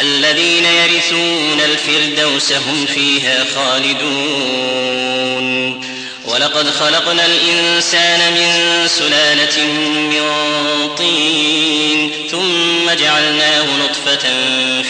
الذين يرثون الفردوس هم فيها خالدون. ولقد خلقنا الإنسان من سلالة من طين ثم جعلناه نطفة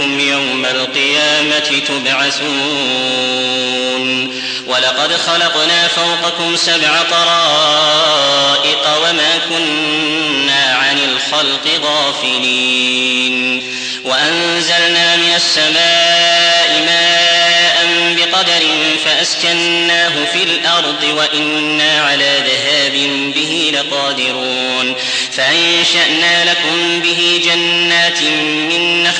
إنكم يوم القيامة تبعثون. ولقد خلقنا فوقكم سبع طرائق وما كنا عن الخلق غافلين. وأنزلنا من السماء ماء بقدر فأسكناه في الأرض وإنا على ذهاب به لقادرون. فأنشأنا لكم به جنات من نخيل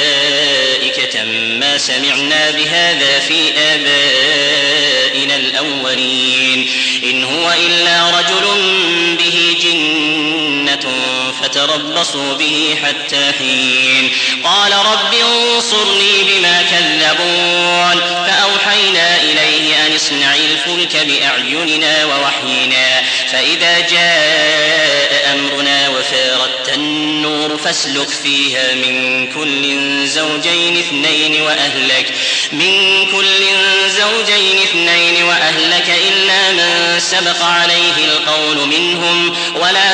سمعنا بهذا في آبائنا الأولين. إن هو إلا رجل به جنة فتربصوا به حتى حين. قال رب انصرني بما كذبون. فأوحينا إليه أن اصنع الفلك بأعيننا ووحينا. فإذا جاء أمرنا وفارت النور فاسلك فيها من كل زوجين اثنين وأهلك. من كل زوجين اثنين وأهلك إلا من سبق عليه القول منهم. ولا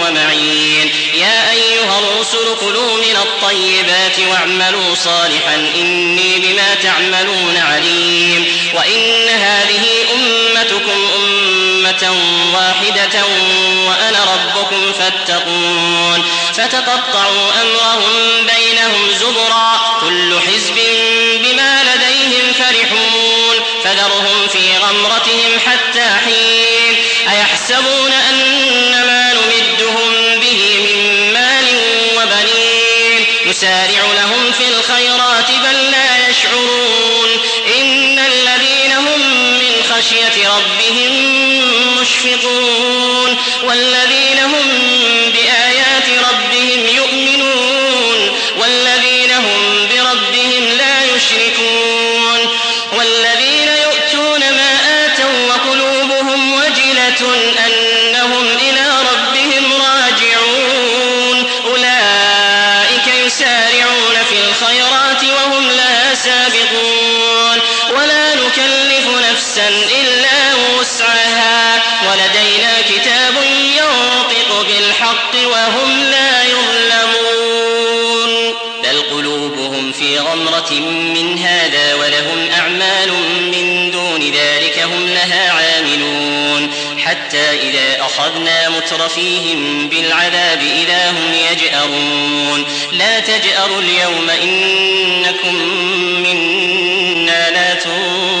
أيها الرسل كلوا من الطيبات واعملوا صالحا إني بما تعملون عليم وإن هذه أمتكم أمة واحدة وأنا ربكم فاتقون فتقطعوا أمرهم بينهم زبرا كل حزب بما لديهم فرحون فذرهم في غمرتهم حتى حين ربهم مشفقون والذين هم من هذا ولهم أعمال من دون ذلك هم لها عاملون. حتى إذا أخذنا مترفيهم بالعذاب إذا هم يجأرون. لا تجأروا اليوم إنكم منا لا تنصرون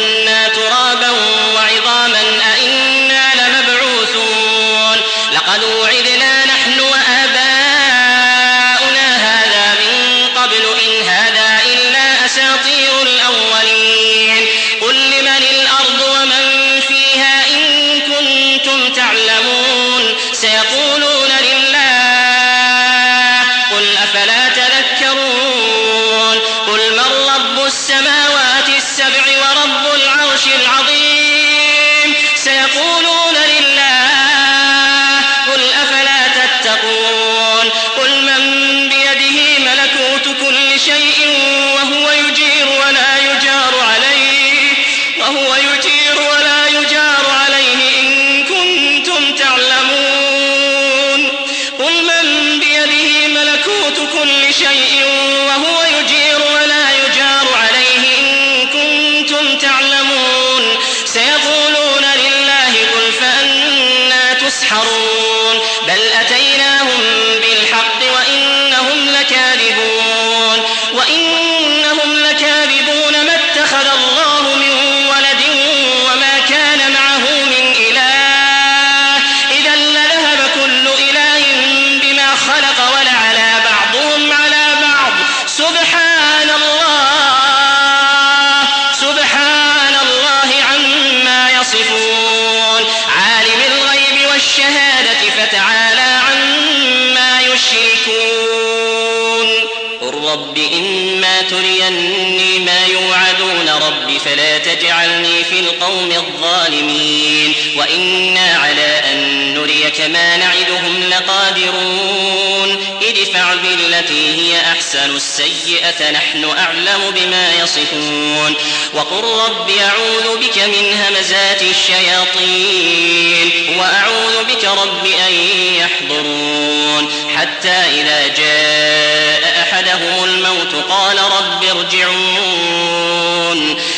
لقادرون ادفع بالتي هي أحسن السيئة نحن أعلم بما يصفون. وقل رب أعوذ بك من همزات الشياطين وأعوذ بك رب أن يحضرون. حتى إذا جاء أحدهم الموت قال رب ارجعون.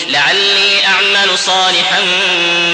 لعلي أعمل صالحا